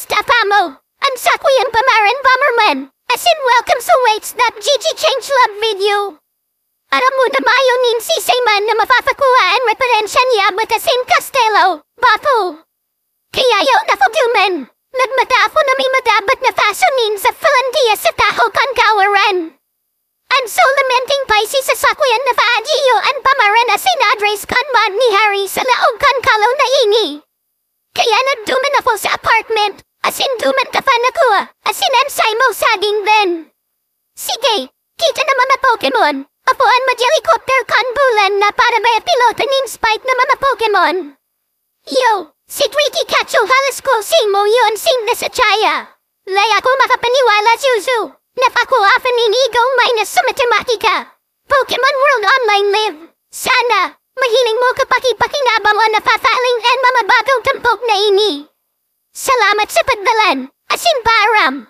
Mustafa mo. Ang sakuyang pamaran bomberman. As in welcome sa waits.gg change love video. Alam mo na mayonin si Sayman na mapapakuha ang referensya niya Batasin Castello, Bapo. Kaya yaw na fuduman. Nagmatafo na may madabat na fashionin sa Finlandia sa Taho Kankawaran. Ang so lamenting Pisces sa sakwayan na faajiyo ang pamaran na sinadres kanman ni Harry sa laog kankalaw na ini. Kaya nagduman ako sa apartment, asin duman ka pa nakuha, asin ang mo saging then. Sige, kita na mga Pokemon. Apuan ma helicopter kan bulan na para may piloto nin spike na mga Pokemon. Yo, si Tricky Kacho halos ko sing mo yun sing na sa chaya. Lay ako makapaniwala Zuzu. Napakuafan inigo minus sa matematika. Pokemon World Online Live. Sana, mahiling mo kapaki-pakinabang o napafaling and mga bagong tampok na ini. Salamat sa pagdalan. Asin param.